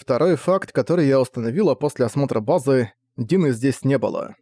Второй факт, который я установила после осмотра базы, Дины здесь не было.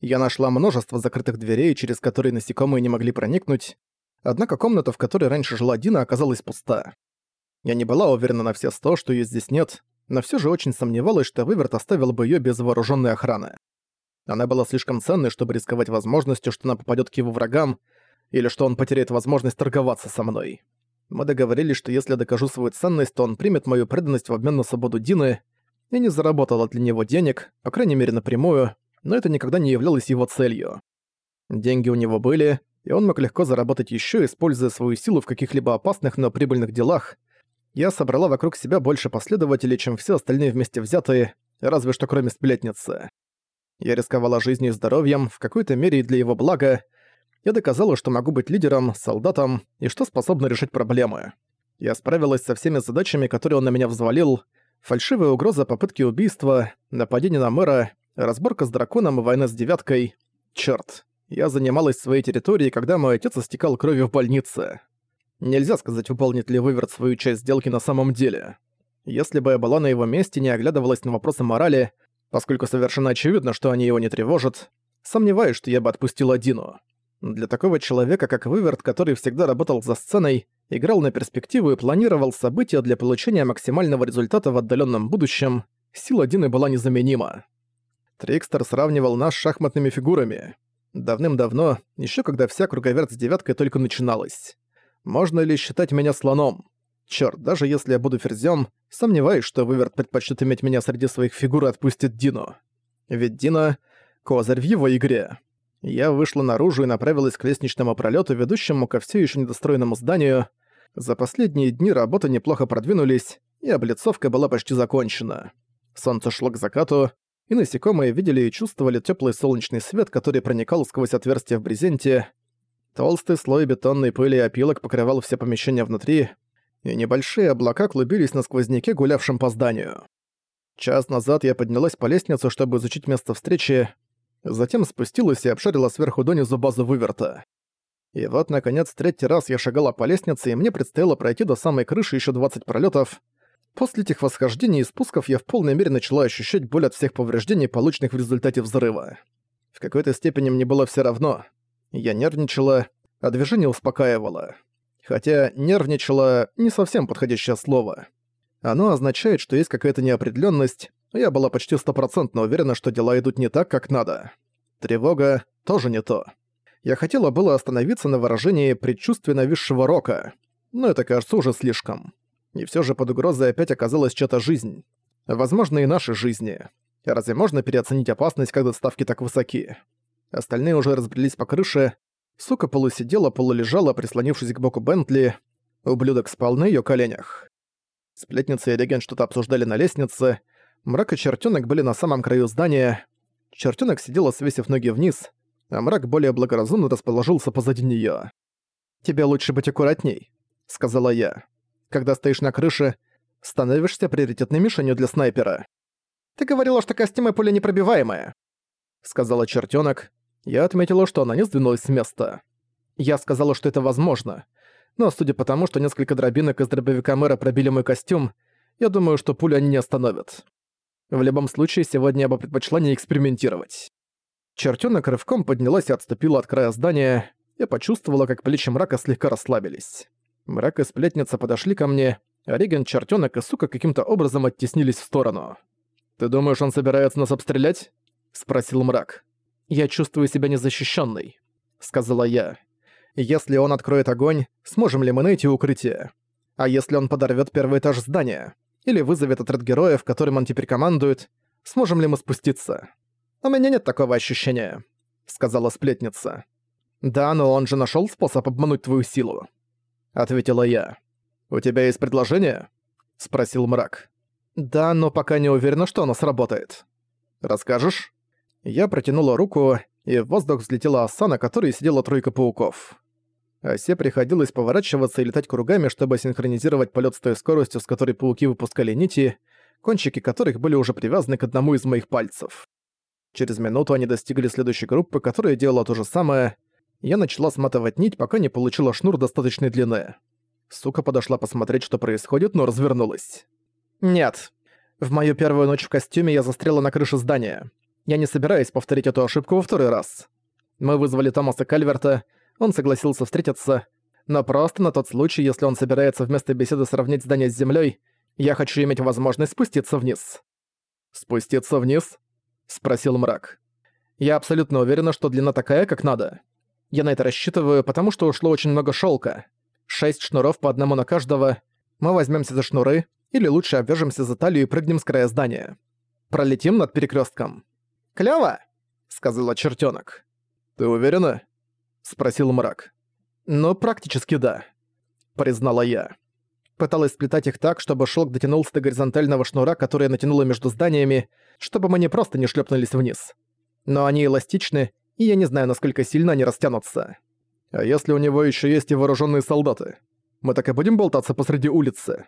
Я нашла множество закрытых дверей, через которые насекомые не могли проникнуть, однако комната, в которой раньше жила Дина, оказалась пуста. Я не была уверена на все сто, что её здесь нет, но всё же очень сомневалась, что Выверт оставил бы её без вооружённой охраны. Она была слишком ценной, чтобы рисковать возможностью, что она попадёт к его врагам, или что он потеряет возможность торговаться со мной. Мы договорились, что если я докажу свою ценность, то он примет мою преданность в обмен на свободу Дины. Я не заработала для него денег, по крайней мере напрямую, но это никогда не являлось его целью. Деньги у него были, и он мог легко заработать ещё, используя свою силу в каких-либо опасных, но прибыльных делах. Я собрала вокруг себя больше последователей, чем все остальные вместе взятые, разве что кроме сплетницы. Я рисковала жизнью и здоровьем, в какой-то мере и для его блага, я доказала, что могу быть лидером, солдатом и что способна решить проблемы. Я справилась со всеми задачами, которые он на меня взвалил. Фальшивая угроза попытки убийства, нападение на мэра, разборка с драконом и война с девяткой. Чёрт, я занималась своей территорией, когда мой отец истекал кровью в больнице. Нельзя сказать, выполнит ли Выверт свою часть сделки на самом деле. Если бы я была на его месте, не оглядывалась на вопросы морали, поскольку совершенно очевидно, что они его не тревожат, сомневаюсь, что я бы отпустила Дину. Для такого человека, как Выверт, который всегда работал за сценой, играл на перспективу и планировал события для получения максимального результата в отдаленном будущем, сила Дины была незаменима. Трикстер сравнивал нас с шахматными фигурами. Давным-давно, еще когда вся круговерть с девяткой только начиналась. Можно ли считать меня слоном? Чёрт, даже если я буду ферзем, сомневаюсь, что Выверт предпочтет иметь меня среди своих фигур и отпустит Дину. Ведь Дина — козырь в его игре. Я вышла наружу и направилась к лестничному пролету, ведущему ко все еще недостроенному зданию. За последние дни работы неплохо продвинулись, и облицовка была почти закончена. Солнце шло к закату, и насекомые видели и чувствовали теплый солнечный свет, который проникал сквозь отверстия в брезенте. Толстый слой бетонной пыли и опилок покрывал все помещения внутри, и небольшие облака клубились на сквозняке, гулявшем по зданию. Час назад я поднялась по лестнице, чтобы изучить место встречи, затем спустилась и обшарила сверху донизу базу выверта. И вот, наконец, третий раз я шагала по лестнице, и мне предстояло пройти до самой крыши еще 20 пролетов. После этих восхождений и спусков я в полной мере начала ощущать боль от всех повреждений, полученных в результате взрыва. В какой-то степени мне было все равно. Я нервничала, а движение успокаивало. Хотя «нервничала» — не совсем подходящее слово. Оно означает, что есть какая-то неопределенность, я была почти стопроцентно уверена, что дела идут не так, как надо. Тревога — тоже не то. Я хотела было остановиться на выражении предчувствия нависшего рока, но это кажется уже слишком. И все же под угрозой опять оказалась чья-то жизнь. Возможно, и наши жизни. Разве можно переоценить опасность, когда ставки так высоки? Остальные уже разбрелись по крыше. Сука полусидела, полулежала, прислонившись к боку Бентли. Ублюдок спал на её коленях. Сплетница и регент что-то обсуждали на лестнице, Мрак и чертёнок были на самом краю здания. Чертёнок сидела, свесив ноги вниз, а мрак более благоразумно расположился позади неё. «Тебе лучше быть аккуратней», — сказала я. «Когда стоишь на крыше, становишься приоритетной мишенью для снайпера». «Ты говорила, что костюм и пуля непробиваемая», — сказала чертёнок. Я отметила, что она не сдвинулась с места. Я сказала, что это возможно. Но судя по тому, что несколько дробинок из дробовика мэра пробили мой костюм, я думаю, что пулю они не остановят. В любом случае, сегодня я бы предпочла не экспериментировать. Чертёнок рывком поднялась и отступила от края здания. Я почувствовала, как плечи мрака слегка расслабились. Мрак и сплетница подошли ко мне, а Реген, чертёнок и сука каким-то образом оттеснились в сторону. «Ты думаешь, он собирается нас обстрелять?» — спросил мрак. «Я чувствую себя незащищенной», — сказала я. «Если он откроет огонь, сможем ли мы найти укрытие? А если он подорвет первый этаж здания? Или вызовет отряд героев, которым он теперь командует, сможем ли мы спуститься. «У меня нет такого ощущения», — сказала сплетница. «Да, но он же нашёл способ обмануть твою силу», — ответила я. «У тебя есть предложение?» — спросил мрак. «Да, но пока не уверена, что оно сработает. Расскажешь?» Я протянула руку, и в воздух взлетела оса, на которой сидела тройка пауков. Осе приходилось поворачиваться и летать кругами, чтобы синхронизировать полет с той скоростью, с которой пауки выпускали нити, кончики которых были уже привязаны к одному из моих пальцев. Через минуту они достигли следующей группы, которая делала то же самое. Я начала сматывать нить, пока не получила шнур достаточной длины. Сука подошла посмотреть, что происходит, но развернулась. «Нет. В мою первую ночь в костюме я застряла на крыше здания. Я не собираюсь повторить эту ошибку во второй раз. Мы вызвали Томаса Кальверта, он согласился встретиться, но просто на тот случай, если он собирается вместо беседы сравнять здание с землей, я хочу иметь возможность спуститься вниз. «Спуститься вниз?» — спросил мрак. «Я абсолютно уверена, что длина такая, как надо. Я на это рассчитываю, потому что ушло очень много шелка. Шесть шнуров по одному на каждого. Мы возьмемся за шнуры, или лучше обвяжемся за талию и прыгнем с края здания. Пролетим над перекрестком. «Клёво!» — сказала чертенок. «Ты уверена?» — спросил мрак. «Ну, практически да», — признала я. Пыталась сплетать их так, чтобы шелк дотянулся до горизонтального шнура, который натянула между зданиями, чтобы мы не просто не шлепнулись вниз. Но они эластичны, и я не знаю, насколько сильно они растянутся. А если у него еще есть и вооруженные солдаты? Мы так и будем болтаться посреди улицы?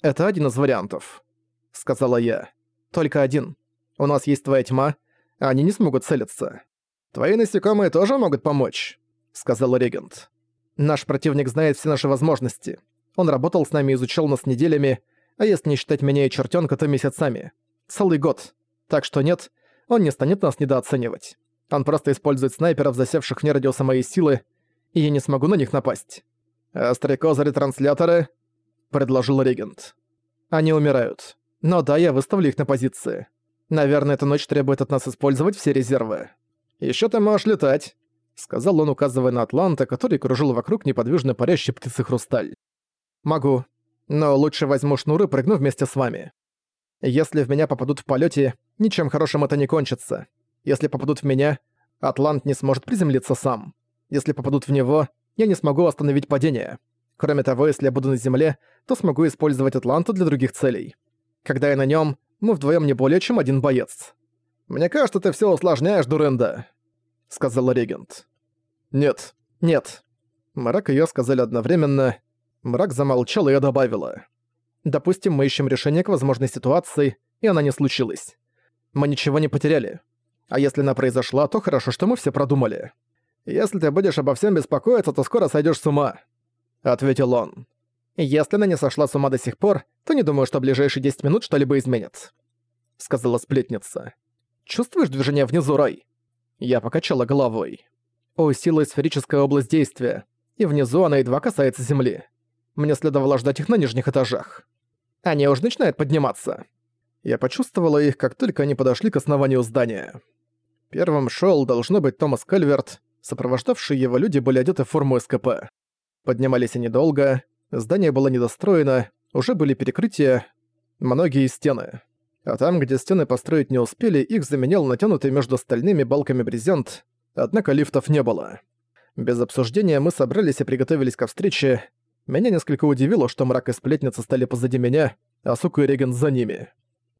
Это один из вариантов, сказала я. Только один. У нас есть твоя тьма, а они не смогут целиться. Твои насекомые тоже могут помочь, сказал регент. Наш противник знает все наши возможности. Он работал с нами и изучал нас неделями, а если не считать меня и чертенка, то месяцами. Целый год. Так что нет, он не станет нас недооценивать. Он просто использует снайперов, засевших вне радиуса моей силы, и я не смогу на них напасть. Стрекозы-ретрансляторы? предложил регент. Они умирают. Но да, я выставлю их на позиции. Наверное, эта ночь требует от нас использовать все резервы. Ещё ты можешь летать», — сказал он, указывая на Атланта, который кружил вокруг неподвижно парящей птицы Хрусталь. «Могу. Но лучше возьму шнуры и прыгну вместе с вами. Если в меня попадут в полете, ничем хорошим это не кончится. Если попадут в меня, Атлант не сможет приземлиться сам. Если попадут в него, я не смогу остановить падение. Кроме того, если я буду на земле, то смогу использовать Атланта для других целей. Когда я на нем, мы вдвоем не более чем один боец. «Мне кажется, ты все усложняешь, Дуренда», — сказал регент. «Нет, нет». Мрак и я сказали одновременно, Мрак замолчал, и я добавила. «Допустим, мы ищем решение к возможной ситуации, и она не случилась. Мы ничего не потеряли. А если она произошла, то хорошо, что мы все продумали. Если ты будешь обо всем беспокоиться, то скоро сойдешь с ума», — ответил он. «Если она не сошла с ума до сих пор, то не думаю, что ближайшие 10 минут что-либо изменит», — сказала сплетница. «Чувствуешь движение внизу, Рой?» Я покачала головой. «О, сила сферическая область действия, и внизу она едва касается земли. Мне следовало ждать их на нижних этажах. Они уже начинают подниматься. Я почувствовала их, как только они подошли к основанию здания. Первым шел должно быть Томас Кальверт, сопровождавшие его люди были одеты в форму СКП. Поднимались они долго, здание было недостроено, уже были перекрытия, многие стены. А там, где стены построить не успели, их заменял натянутый между стальными балками брезент, однако лифтов не было. Без обсуждения мы собрались и приготовились ко встрече, меня несколько удивило, что мрак и сплетница стали позади меня, а Сука и Реген за ними.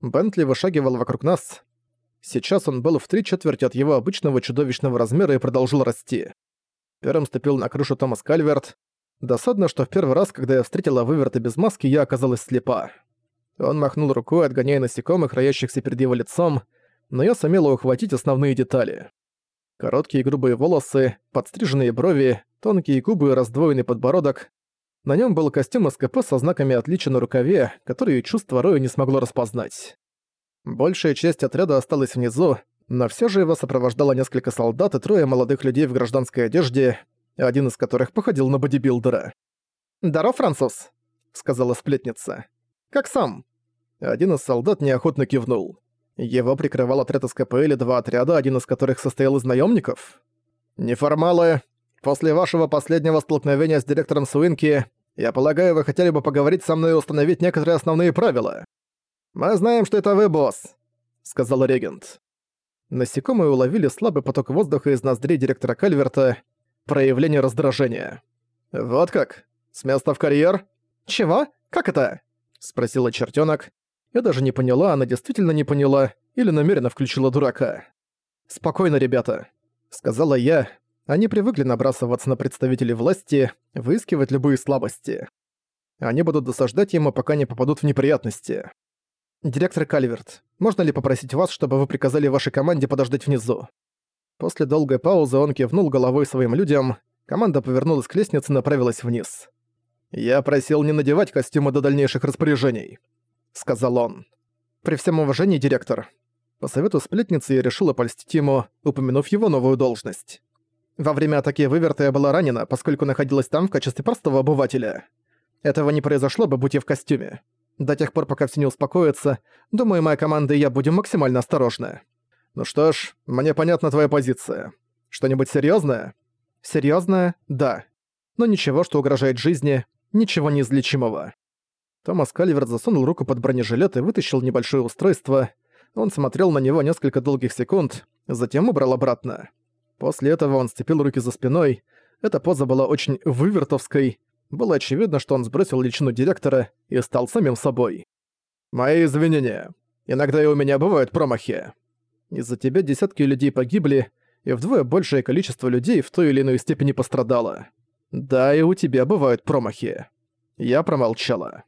Бентли вышагивал вокруг нас. Сейчас он был в три четверти от его обычного чудовищного размера и продолжил расти. Первым ступил на крышу Томас Кальверт. Досадно, что в первый раз, когда я встретила выверта без маски, я оказалась слепа. Он махнул рукой, отгоняя насекомых, роящихся перед его лицом, но я сумела ухватить основные детали. Короткие грубые волосы, подстриженные брови, тонкие губы и раздвоенный подбородок, на нем был костюм СКП со знаками отличия на рукаве, которые чувство Роя не смогло распознать. Большая часть отряда осталась внизу, но все же его сопровождало несколько солдат и трое молодых людей в гражданской одежде, один из которых походил на бодибилдера. «Здоров, француз», — сказала сплетница. «Как сам?» Один из солдат неохотно кивнул. Его прикрывал отряд СКП или два отряда, один из которых состоял из наемников. «Неформалы, После вашего последнего столкновения с директором Суинки, я полагаю, вы хотели бы поговорить со мной и установить некоторые основные правила. Мы знаем, что это вы, босс», — сказал регент. Насекомые уловили слабый поток воздуха из ноздрей директора Кальверта, проявление раздражения. «Вот как? С места в карьер?» «Чего? Как это?» — спросила чертенок. Я даже не поняла, она действительно не поняла или намеренно включила дурака. «Спокойно, ребята», — сказала я, они привыкли набрасываться на представителей власти, выискивать любые слабости. Они будут досаждать ему, пока не попадут в неприятности. «Директор Кальверт, можно ли попросить вас, чтобы вы приказали вашей команде подождать внизу?» После долгой паузы он кивнул головой своим людям, команда повернулась к лестнице и направилась вниз. «Я просил не надевать костюмы до дальнейших распоряжений», — сказал он. При всем уважении, директор. По совету сплетницы я решила польстить ему, упомянув его новую должность. Во время атаки выверта я была ранена, поскольку находилась там в качестве простого обывателя. Этого не произошло бы, будь я в костюме. До тех пор, пока все не успокоится, думаю, моя команда и я будем максимально осторожны. Ну что ж, мне понятна твоя позиция. Что-нибудь серьезное? Серьезное? Да. Но ничего, что угрожает жизни, ничего неизлечимого. Томас Кальверт засунул руку под бронежилет и вытащил небольшое устройство. Он смотрел на него несколько долгих секунд, затем убрал обратно. После этого он сцепил руки за спиной. Эта поза была очень вывертовской. Было очевидно, что он сбросил личину директора и стал самим собой. «Мои извинения. Иногда и у меня бывают промахи. Из-за тебя десятки людей погибли, и вдвое большее количество людей в той или иной степени пострадало. Да, и у тебя бывают промахи». Я промолчала.